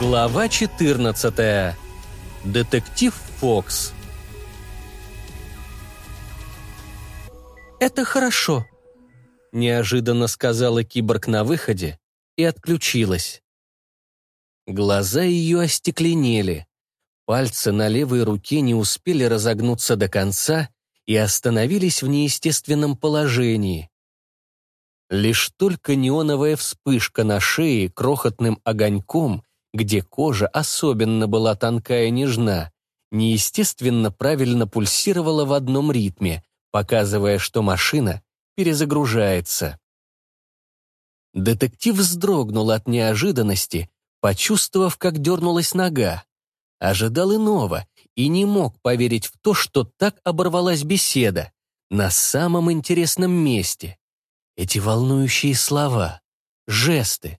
Глава 14. Детектив Фокс. «Это хорошо», — неожиданно сказала киборг на выходе и отключилась. Глаза ее остекленели. Пальцы на левой руке не успели разогнуться до конца и остановились в неестественном положении. Лишь только неоновая вспышка на шее крохотным огоньком, где кожа особенно была тонкая и нежна, неестественно правильно пульсировала в одном ритме, показывая, что машина перезагружается. Детектив вздрогнул от неожиданности, почувствовав, как дернулась нога. Ожидал иного и не мог поверить в то, что так оборвалась беседа на самом интересном месте. Эти волнующие слова, жесты.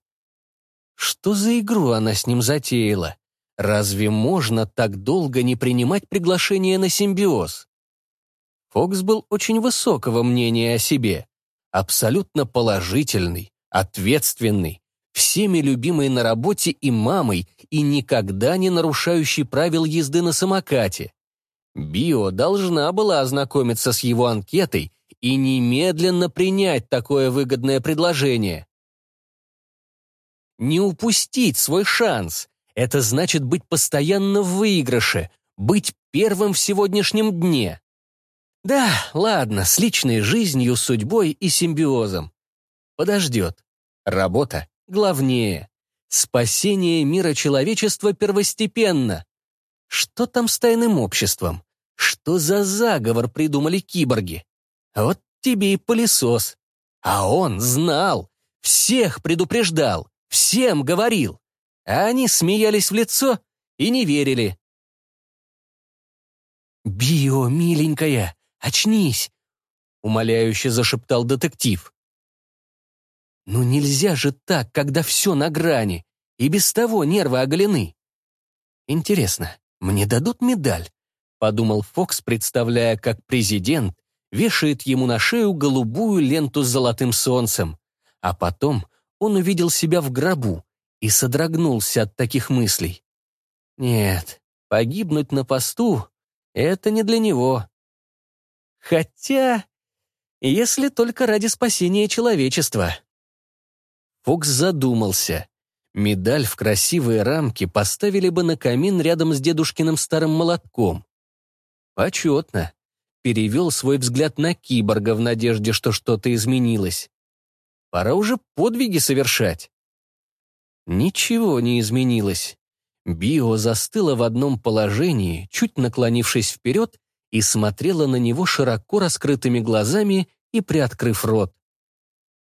Что за игру она с ним затеяла? Разве можно так долго не принимать приглашение на симбиоз? Фокс был очень высокого мнения о себе, абсолютно положительный, ответственный, всеми любимый на работе и мамой, и никогда не нарушающий правил езды на самокате. Био должна была ознакомиться с его анкетой и немедленно принять такое выгодное предложение. Не упустить свой шанс — это значит быть постоянно в выигрыше, быть первым в сегодняшнем дне. Да, ладно, с личной жизнью, судьбой и симбиозом. Подождет. Работа главнее. Спасение мира человечества первостепенно. Что там с тайным обществом? Что за заговор придумали киборги? Вот тебе и пылесос. А он знал, всех предупреждал, всем говорил. А они смеялись в лицо и не верили. «Био, миленькая, очнись!» — умоляюще зашептал детектив. «Ну нельзя же так, когда все на грани, и без того нервы оголены. Интересно, мне дадут медаль?» — подумал Фокс, представляя, как президент вешает ему на шею голубую ленту с золотым солнцем. А потом он увидел себя в гробу и содрогнулся от таких мыслей. Нет, погибнуть на посту — это не для него. Хотя, если только ради спасения человечества. Фокс задумался. Медаль в красивые рамки поставили бы на камин рядом с дедушкиным старым молотком. Почетно перевел свой взгляд на киборга в надежде, что что-то изменилось. Пора уже подвиги совершать. Ничего не изменилось. Био застыла в одном положении, чуть наклонившись вперед, и смотрела на него широко раскрытыми глазами и приоткрыв рот.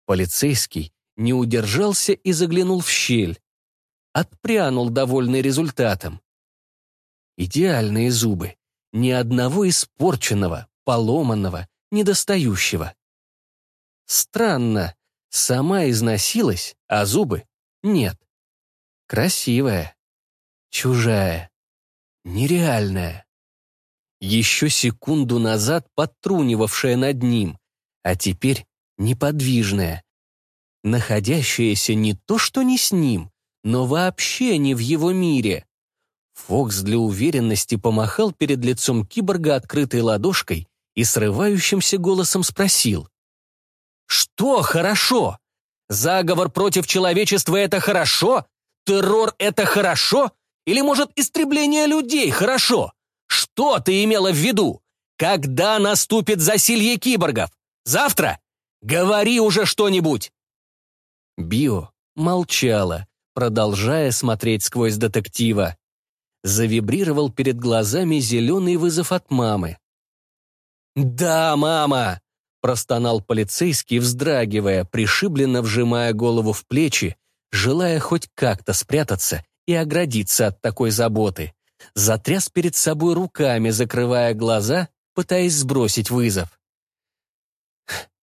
Полицейский не удержался и заглянул в щель. Отпрянул, довольный результатом. Идеальные зубы, ни одного испорченного, поломанного, недостающего. Странно, сама износилась, а зубы нет. Красивая, чужая, нереальная. Еще секунду назад подтрунивавшая над ним, а теперь неподвижная, находящаяся не то что не с ним, но вообще не в его мире. Фокс для уверенности помахал перед лицом киборга открытой ладошкой и срывающимся голосом спросил. «Что хорошо? Заговор против человечества — это хорошо? Террор — это хорошо? Или, может, истребление людей хорошо? Что ты имела в виду? Когда наступит засилье киборгов? Завтра? Говори уже что-нибудь!» Био молчала, продолжая смотреть сквозь детектива. Завибрировал перед глазами зеленый вызов от мамы. «Да, мама!» — простонал полицейский, вздрагивая, пришибленно вжимая голову в плечи, желая хоть как-то спрятаться и оградиться от такой заботы. Затряс перед собой руками, закрывая глаза, пытаясь сбросить вызов.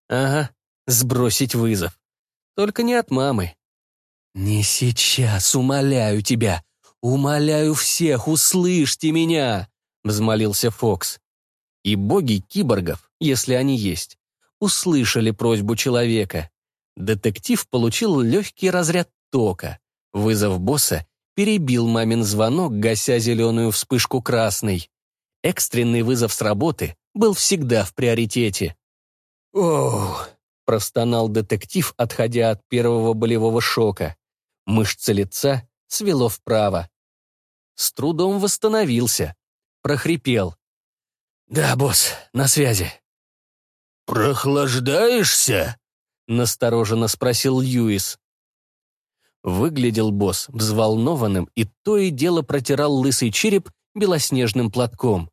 «Ага, сбросить вызов. Только не от мамы». «Не сейчас, умоляю тебя! Умоляю всех, услышьте меня!» — взмолился Фокс. И боги киборгов, если они есть, услышали просьбу человека. Детектив получил легкий разряд тока. Вызов босса перебил мамин звонок, гася зеленую вспышку красной. Экстренный вызов с работы был всегда в приоритете. «Ох!» — простонал детектив, отходя от первого болевого шока. Мышцы лица свело вправо. С трудом восстановился. Прохрипел. «Да, босс, на связи». «Прохлаждаешься?» — настороженно спросил Льюис. Выглядел босс взволнованным и то и дело протирал лысый череп белоснежным платком.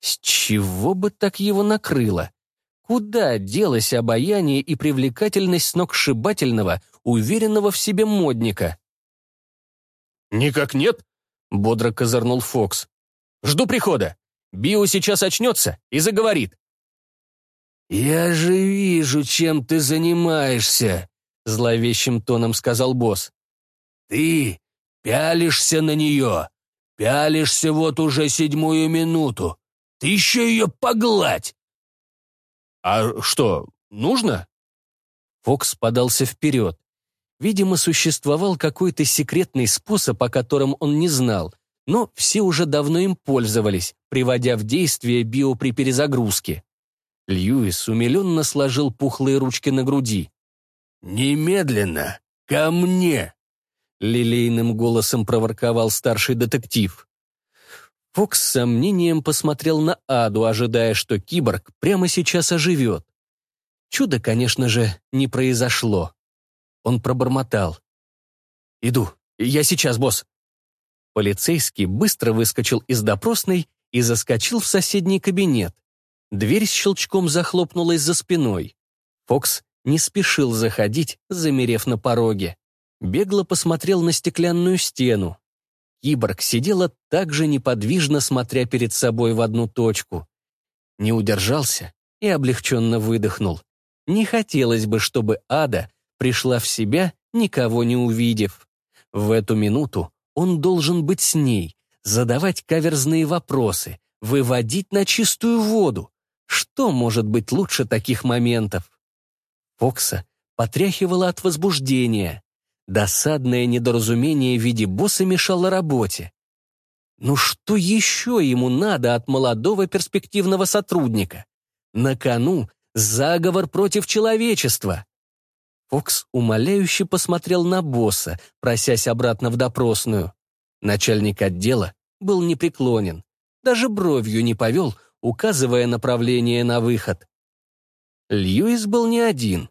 С чего бы так его накрыло? Куда делось обаяние и привлекательность сногсшибательного, уверенного в себе модника? «Никак нет», — бодро козырнул Фокс. «Жду прихода. Био сейчас очнется и заговорит». «Я же вижу, чем ты занимаешься», — зловещим тоном сказал босс. Ты пялишься на нее, пялишься вот уже седьмую минуту. Ты еще ее погладь. А что, нужно? Фокс подался вперед. Видимо, существовал какой-то секретный способ, о котором он не знал, но все уже давно им пользовались, приводя в действие био при перезагрузке. Льюис умиленно сложил пухлые ручки на груди. «Немедленно! Ко мне!» — лилейным голосом проворковал старший детектив. Фокс с сомнением посмотрел на Аду, ожидая, что киборг прямо сейчас оживет. Чудо, конечно же, не произошло. Он пробормотал. «Иду. Я сейчас, босс». Полицейский быстро выскочил из допросной и заскочил в соседний кабинет. Дверь с щелчком захлопнулась за спиной. Фокс не спешил заходить, замерев на пороге бегло посмотрел на стеклянную стену. Киборг сидела так же неподвижно, смотря перед собой в одну точку. Не удержался и облегченно выдохнул. Не хотелось бы, чтобы Ада пришла в себя, никого не увидев. В эту минуту он должен быть с ней, задавать каверзные вопросы, выводить на чистую воду. Что может быть лучше таких моментов? Фокса потряхивала от возбуждения. Досадное недоразумение в виде босса мешало работе. Ну что еще ему надо от молодого перспективного сотрудника? На кону заговор против человечества. Фокс умоляюще посмотрел на босса, просясь обратно в допросную. Начальник отдела был непреклонен, даже бровью не повел, указывая направление на выход. Льюис был не один.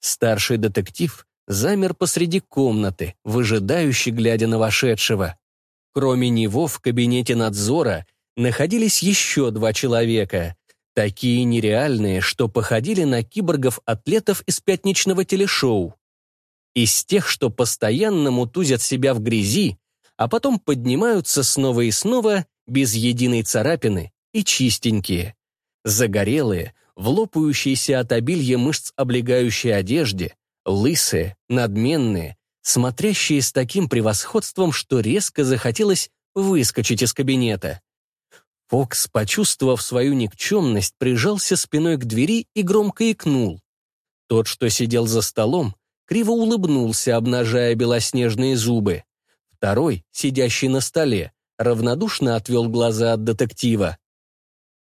Старший детектив замер посреди комнаты, выжидающий, глядя на вошедшего. Кроме него в кабинете надзора находились еще два человека, такие нереальные, что походили на киборгов-атлетов из пятничного телешоу. Из тех, что постоянно мутузят себя в грязи, а потом поднимаются снова и снова без единой царапины и чистенькие. Загорелые, в лопающейся от обилья мышц облегающей одежде, лысые, надменные, смотрящие с таким превосходством, что резко захотелось выскочить из кабинета. Фокс, почувствовав свою никчемность, прижался спиной к двери и громко икнул. Тот, что сидел за столом, криво улыбнулся, обнажая белоснежные зубы. Второй, сидящий на столе, равнодушно отвел глаза от детектива.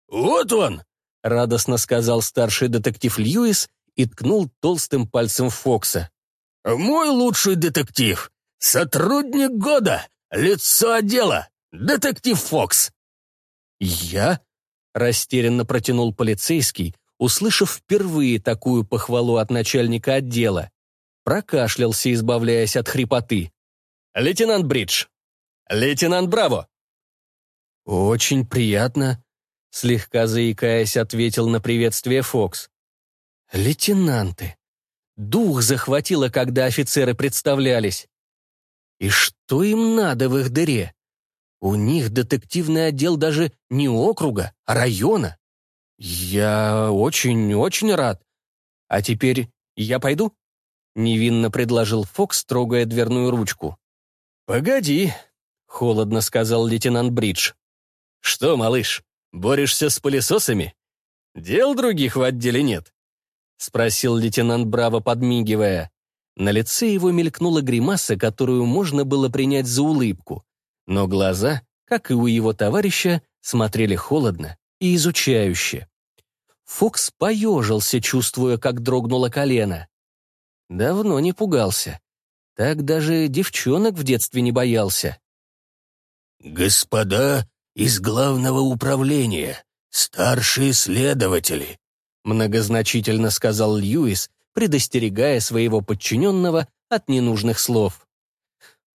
«Вот он!» — радостно сказал старший детектив Льюис и ткнул толстым пальцем Фокса. «Мой лучший детектив! Сотрудник года! Лицо отдела! Детектив Фокс!» «Я?» — растерянно протянул полицейский, услышав впервые такую похвалу от начальника отдела. Прокашлялся, избавляясь от хрипоты. «Лейтенант Бридж! Лейтенант Браво!» «Очень приятно», — слегка заикаясь, ответил на приветствие Фокс. Лейтенанты. Дух захватило, когда офицеры представлялись. И что им надо в их дыре? У них детективный отдел даже не округа, а района. Я очень-очень рад. А теперь я пойду? Невинно предложил Фокс, трогая дверную ручку. «Погоди», — холодно сказал лейтенант Бридж. «Что, малыш, борешься с пылесосами? Дел других в отделе нет?» — спросил лейтенант Браво, подмигивая. На лице его мелькнула гримаса, которую можно было принять за улыбку. Но глаза, как и у его товарища, смотрели холодно и изучающе. Фокс поежился, чувствуя, как дрогнуло колено. Давно не пугался. Так даже девчонок в детстве не боялся. «Господа из главного управления, старшие следователи», многозначительно сказал Льюис, предостерегая своего подчиненного от ненужных слов.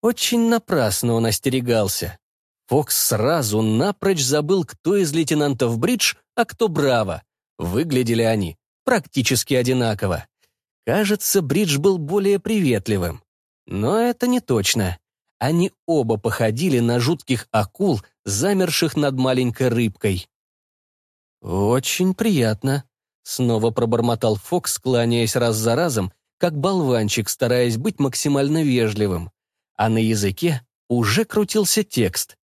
Очень напрасно он остерегался. Фокс сразу напрочь забыл, кто из лейтенантов Бридж, а кто Браво. Выглядели они практически одинаково. Кажется, Бридж был более приветливым. Но это не точно. Они оба походили на жутких акул, замерших над маленькой рыбкой. «Очень приятно», Снова пробормотал Фокс, кланяясь раз за разом, как болванчик, стараясь быть максимально вежливым. А на языке уже крутился текст.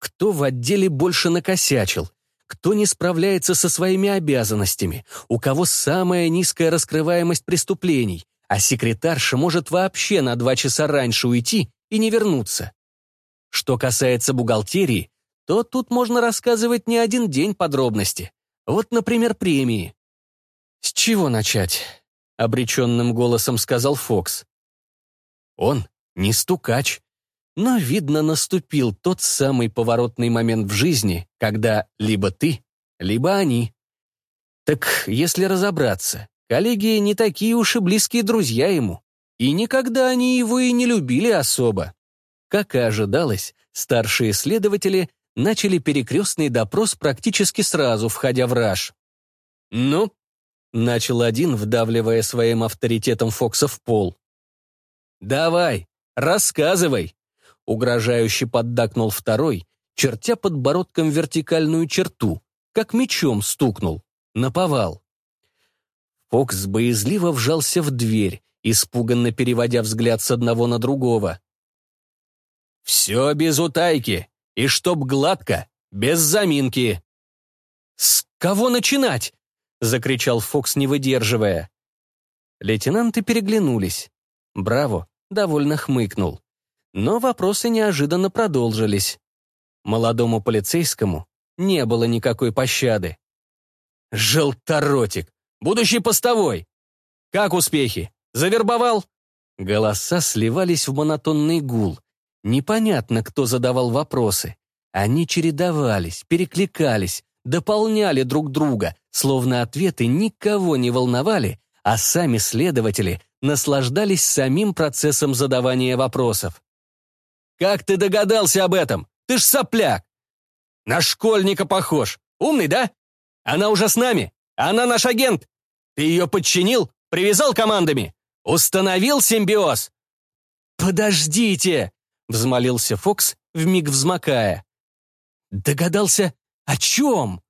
Кто в отделе больше накосячил? Кто не справляется со своими обязанностями? У кого самая низкая раскрываемость преступлений? А секретарша может вообще на два часа раньше уйти и не вернуться. Что касается бухгалтерии, то тут можно рассказывать не один день подробности. Вот, например, премии. «С чего начать?» — обреченным голосом сказал Фокс. Он не стукач, но, видно, наступил тот самый поворотный момент в жизни, когда либо ты, либо они. Так, если разобраться, коллеги не такие уж и близкие друзья ему, и никогда они его и не любили особо. Как и ожидалось, старшие следователи начали перекрестный допрос практически сразу, входя в раж. «Ну?» — начал один, вдавливая своим авторитетом Фокса в пол. «Давай, рассказывай!» — угрожающе поддакнул второй, чертя подбородком вертикальную черту, как мечом стукнул, наповал. Фокс боязливо вжался в дверь, испуганно переводя взгляд с одного на другого. «Все без утайки!» И чтоб гладко, без заминки. «С кого начинать?» — закричал Фокс, не выдерживая. Лейтенанты переглянулись. Браво, довольно хмыкнул. Но вопросы неожиданно продолжились. Молодому полицейскому не было никакой пощады. «Желторотик! Будущий постовой! Как успехи? Завербовал?» Голоса сливались в монотонный гул. Непонятно, кто задавал вопросы. Они чередовались, перекликались, дополняли друг друга, словно ответы никого не волновали, а сами следователи наслаждались самим процессом задавания вопросов. «Как ты догадался об этом? Ты ж сопляк!» «На школьника похож. Умный, да? Она уже с нами. Она наш агент. Ты ее подчинил? Привязал командами? Установил симбиоз?» «Подождите!» взмолился Фокс, вмиг взмокая. Догадался, о чем?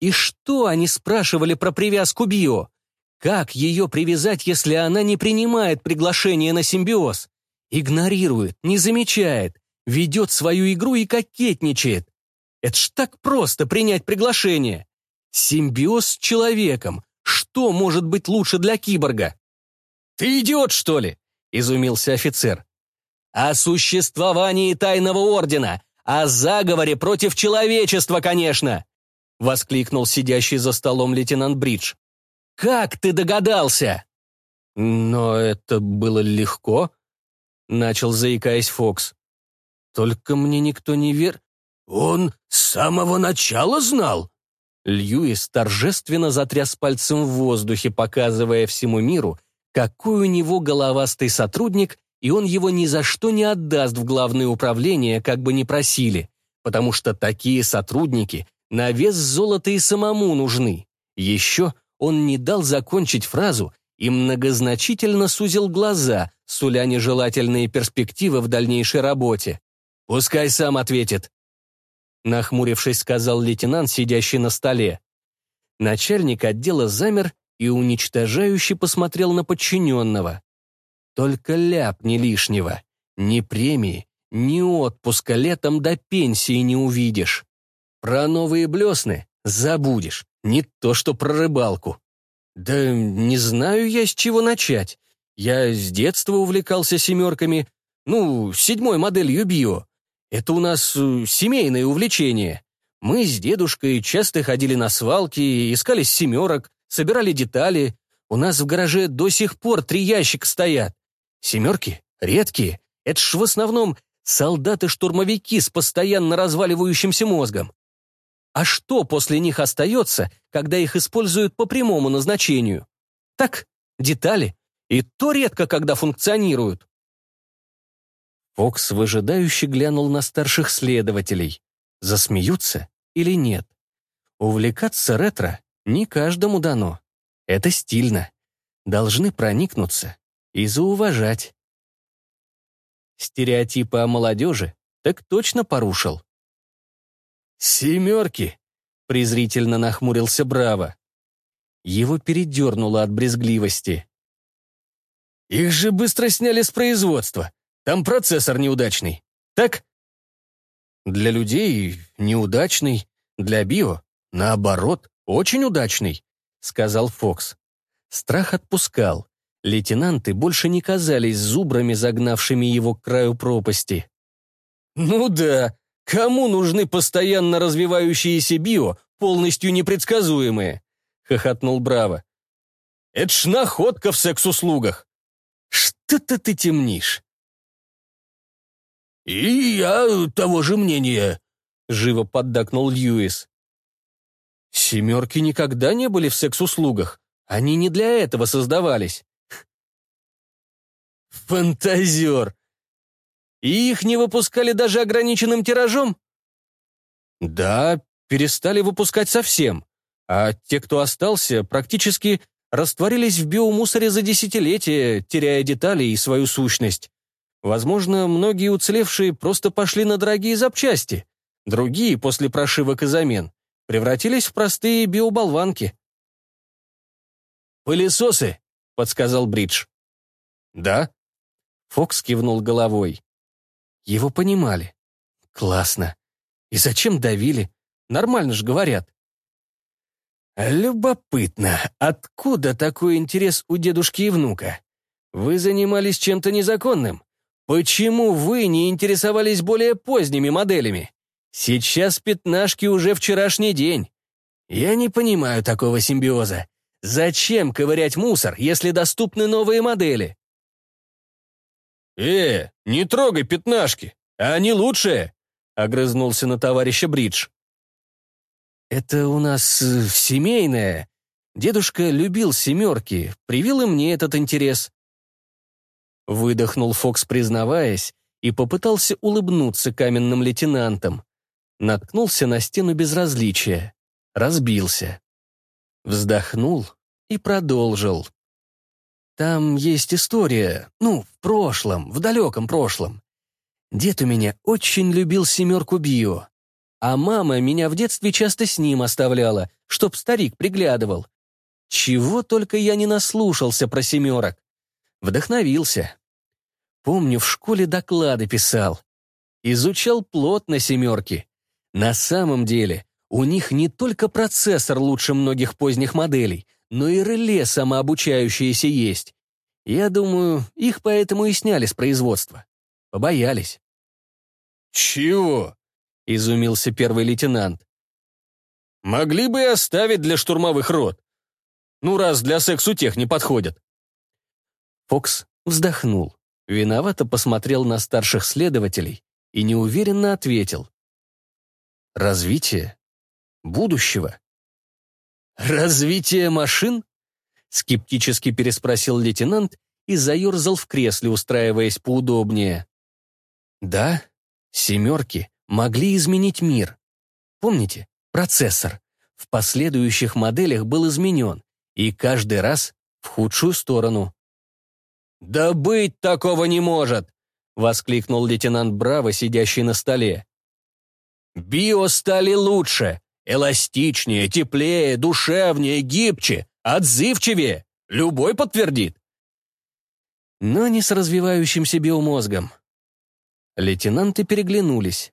И что они спрашивали про привязку Био? Как ее привязать, если она не принимает приглашение на симбиоз? Игнорирует, не замечает, ведет свою игру и кокетничает. Это ж так просто принять приглашение. Симбиоз с человеком. Что может быть лучше для киборга? «Ты идиот, что ли?» — изумился офицер о существовании тайного ордена, о заговоре против человечества, конечно!» — воскликнул сидящий за столом лейтенант Бридж. «Как ты догадался?» «Но это было легко», — начал заикаясь Фокс. «Только мне никто не вер...» «Он с самого начала знал?» Льюис торжественно затряс пальцем в воздухе, показывая всему миру, какой у него головастый сотрудник и он его ни за что не отдаст в главное управление, как бы ни просили, потому что такие сотрудники на вес золота и самому нужны. Еще он не дал закончить фразу и многозначительно сузил глаза, суля нежелательные перспективы в дальнейшей работе. «Пускай сам ответит», — нахмурившись, сказал лейтенант, сидящий на столе. Начальник отдела замер и уничтожающе посмотрел на подчиненного. Только ляпни лишнего. Ни премии, ни отпуска летом до пенсии не увидишь. Про новые блесны забудешь, не то что про рыбалку. Да не знаю я, с чего начать. Я с детства увлекался семерками, ну, седьмой моделью био. Это у нас э, семейное увлечение. Мы с дедушкой часто ходили на свалки, искали семерок, собирали детали. У нас в гараже до сих пор три ящика стоят. Семерки редкие. Это ж в основном солдаты-штурмовики с постоянно разваливающимся мозгом. А что после них остается, когда их используют по прямому назначению? Так, детали. И то редко, когда функционируют. Фокс выжидающе глянул на старших следователей. Засмеются или нет? Увлекаться ретро не каждому дано. Это стильно. Должны проникнуться и зауважать. Стереотипы о молодежи так точно порушил. «Семерки!» — презрительно нахмурился Браво. Его передернуло от брезгливости. «Их же быстро сняли с производства. Там процессор неудачный. Так?» «Для людей неудачный, для био, наоборот, очень удачный», — сказал Фокс. Страх отпускал. Лейтенанты больше не казались зубрами, загнавшими его к краю пропасти. «Ну да, кому нужны постоянно развивающиеся био, полностью непредсказуемые?» — хохотнул Браво. «Это ж находка в секс-услугах!» «Что-то ты темнишь!» «И я того же мнения», — живо поддакнул Льюис. «Семерки никогда не были в секс-услугах. Они не для этого создавались». «Фантазер! И их не выпускали даже ограниченным тиражом?» «Да, перестали выпускать совсем. А те, кто остался, практически растворились в биомусоре за десятилетия, теряя детали и свою сущность. Возможно, многие уцелевшие просто пошли на дорогие запчасти. Другие, после прошивок и замен, превратились в простые биоболванки. «Пылесосы», — подсказал Бридж. «Да?» Фокс кивнул головой. Его понимали. «Классно. И зачем давили? Нормально же говорят». «Любопытно, откуда такой интерес у дедушки и внука? Вы занимались чем-то незаконным? Почему вы не интересовались более поздними моделями? Сейчас пятнашки уже вчерашний день. Я не понимаю такого симбиоза. Зачем ковырять мусор, если доступны новые модели? «Э, не трогай пятнашки, они лучшие!» — огрызнулся на товарища Бридж. «Это у нас э, семейное. Дедушка любил семерки, привил и мне этот интерес. Выдохнул Фокс, признаваясь, и попытался улыбнуться каменным лейтенантам. Наткнулся на стену безразличия. Разбился. Вздохнул и продолжил. Там есть история, ну, в прошлом, в далеком прошлом. Дед у меня очень любил семерку био, а мама меня в детстве часто с ним оставляла, чтоб старик приглядывал. Чего только я не наслушался про семерок. Вдохновился. Помню, в школе доклады писал. Изучал плотно семерки. На самом деле, у них не только процессор лучше многих поздних моделей, но и реле самообучающиеся есть. Я думаю, их поэтому и сняли с производства. Побоялись. «Чего?» — изумился первый лейтенант. «Могли бы и оставить для штурмовых рот. Ну, раз для сексу тех не подходят. Фокс вздохнул, виновато посмотрел на старших следователей и неуверенно ответил. «Развитие? Будущего?» «Развитие машин?» скептически переспросил лейтенант и заерзал в кресле, устраиваясь поудобнее. «Да, семерки могли изменить мир. Помните, процессор в последующих моделях был изменен, и каждый раз в худшую сторону. «Да быть такого не может!» — воскликнул лейтенант Браво, сидящий на столе. «Био стали лучше, эластичнее, теплее, душевнее, гибче, отзывчивее. Любой подтвердит». Но не с развивающимся биомозгом. Лейтенанты переглянулись.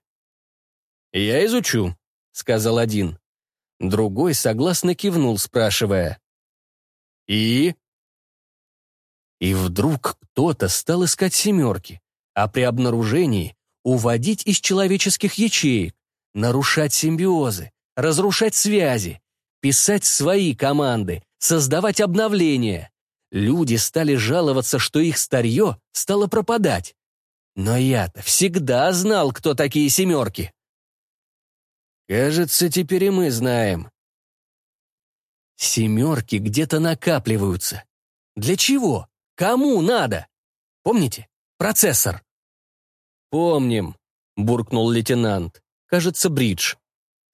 «Я изучу», — сказал один. Другой согласно кивнул, спрашивая. «И?» И вдруг кто-то стал искать семерки, а при обнаружении уводить из человеческих ячеек, нарушать симбиозы, разрушать связи, писать свои команды, создавать обновления. Люди стали жаловаться, что их старье стало пропадать. Но я-то всегда знал, кто такие семерки. Кажется, теперь и мы знаем. Семерки где-то накапливаются. Для чего? Кому надо? Помните? Процессор. Помним, буркнул лейтенант. Кажется, бридж.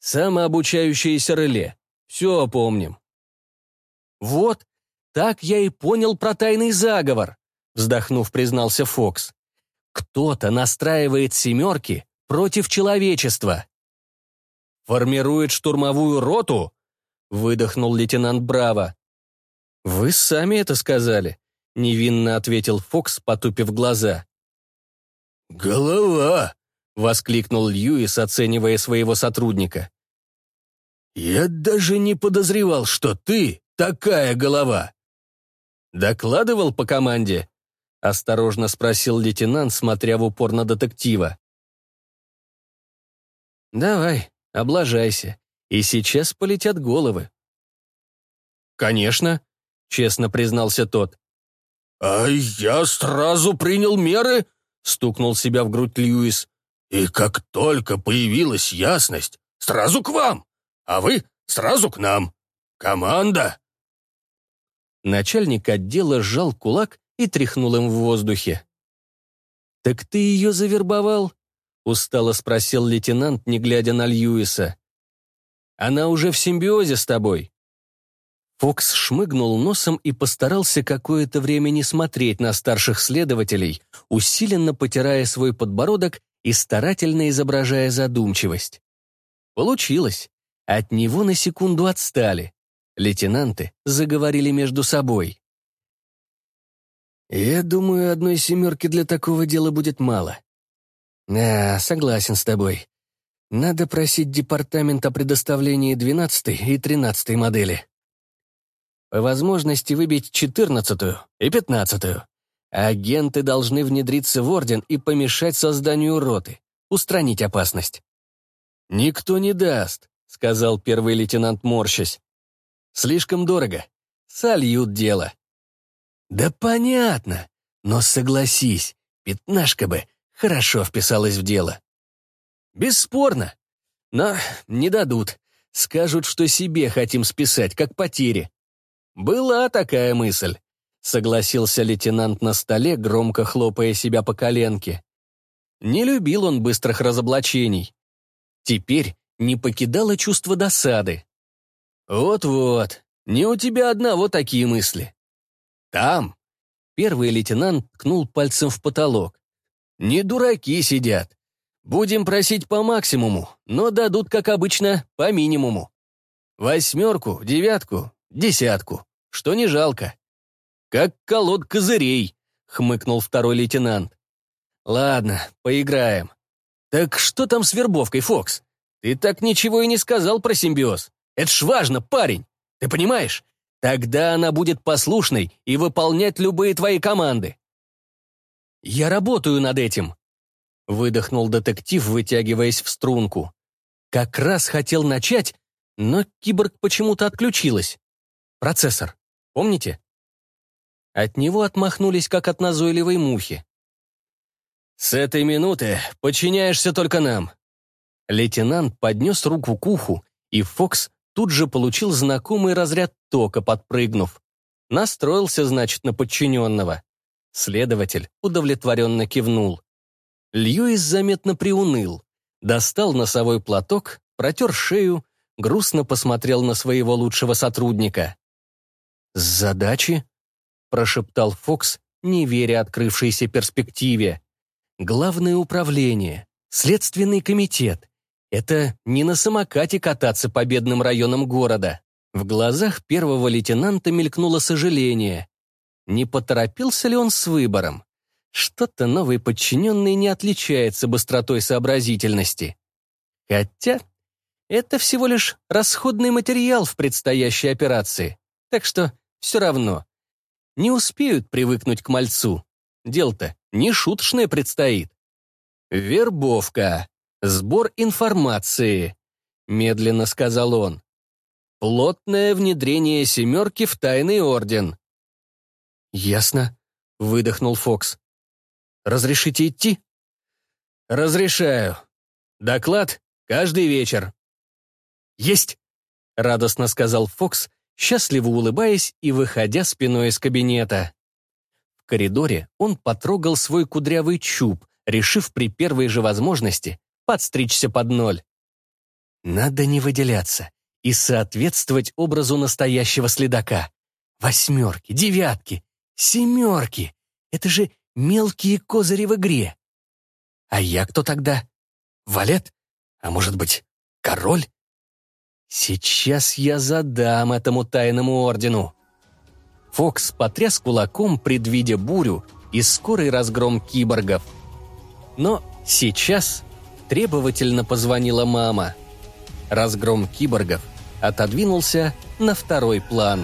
Самообучающееся реле. Все помним. Вот, так я и понял про тайный заговор, вздохнув, признался Фокс. Кто-то настраивает семерки против человечества. Формирует штурмовую роту? Выдохнул лейтенант Браво. Вы сами это сказали, невинно ответил Фокс, потупив глаза. «Голова!» — воскликнул Льюис, оценивая своего сотрудника. «Я даже не подозревал, что ты такая голова!» «Докладывал по команде?» — осторожно спросил лейтенант, смотря в упор на детектива. «Давай, облажайся, и сейчас полетят головы». «Конечно», — честно признался тот. «А я сразу принял меры», — стукнул себя в грудь Льюис. «И как только появилась ясность, сразу к вам, а вы сразу к нам. Команда!» Начальник отдела сжал кулак и тряхнул им в воздухе. «Так ты ее завербовал?» — устало спросил лейтенант, не глядя на Льюиса. «Она уже в симбиозе с тобой?» Фокс шмыгнул носом и постарался какое-то время не смотреть на старших следователей, усиленно потирая свой подбородок и старательно изображая задумчивость. Получилось. От него на секунду отстали. Лейтенанты заговорили между собой. «Я думаю, одной семерки для такого дела будет мало». «Да, согласен с тобой. Надо просить департамент о предоставлении 12 и 13 модели. По возможности выбить 14 и 15 Агенты должны внедриться в Орден и помешать созданию роты, устранить опасность. «Никто не даст», — сказал первый лейтенант морщась. Слишком дорого. Сольют дело. Да понятно. Но согласись, пятнашка бы хорошо вписалась в дело. Бесспорно. Но не дадут. Скажут, что себе хотим списать, как потери. Была такая мысль. Согласился лейтенант на столе, громко хлопая себя по коленке. Не любил он быстрых разоблачений. Теперь не покидало чувство досады. «Вот-вот, не у тебя одного такие мысли. Там...» Первый лейтенант ткнул пальцем в потолок. «Не дураки сидят. Будем просить по максимуму, но дадут, как обычно, по минимуму. Восьмерку, девятку, десятку, что не жалко. Как колод козырей», — хмыкнул второй лейтенант. «Ладно, поиграем. Так что там с вербовкой, Фокс? Ты так ничего и не сказал про симбиоз. Это ж важно, парень. Ты понимаешь? Тогда она будет послушной и выполнять любые твои команды. Я работаю над этим. Выдохнул детектив, вытягиваясь в струнку. Как раз хотел начать, но киборг почему-то отключилась. Процессор. Помните? От него отмахнулись, как от назойливой мухи. «С этой минуты подчиняешься только нам». Лейтенант поднес руку к уху, и Фокс тут же получил знакомый разряд тока, подпрыгнув. Настроился, значит, на подчиненного. Следователь удовлетворенно кивнул. Льюис заметно приуныл. Достал носовой платок, протер шею, грустно посмотрел на своего лучшего сотрудника. «Задачи?» — прошептал Фокс, не веря открывшейся перспективе. «Главное управление, следственный комитет, это не на самокате кататься по бедным районам города. В глазах первого лейтенанта мелькнуло сожаление. Не поторопился ли он с выбором? Что-то новый подчиненный не отличается быстротой сообразительности. Хотя это всего лишь расходный материал в предстоящей операции. Так что все равно. не успеют привыкнуть к мальцу. Дело-то не шуточное предстоит. Вербовка. Сбор информации, медленно сказал он. Плотное внедрение семерки в тайный орден. Ясно, выдохнул Фокс. Разрешите идти? Разрешаю. Доклад каждый вечер. Есть, радостно сказал Фокс, счастливо улыбаясь и выходя спиной из кабинета. В коридоре он потрогал свой кудрявый чуб, решив при первой же возможности подстричься под ноль. Надо не выделяться и соответствовать образу настоящего следака. Восьмерки, девятки, семерки — это же мелкие козыри в игре. А я кто тогда? Валет? А может быть, король? Сейчас я задам этому тайному ордену. Фокс потряс кулаком, предвидя бурю и скорый разгром киборгов. Но сейчас требовательно позвонила мама. Разгром киборгов отодвинулся на второй план.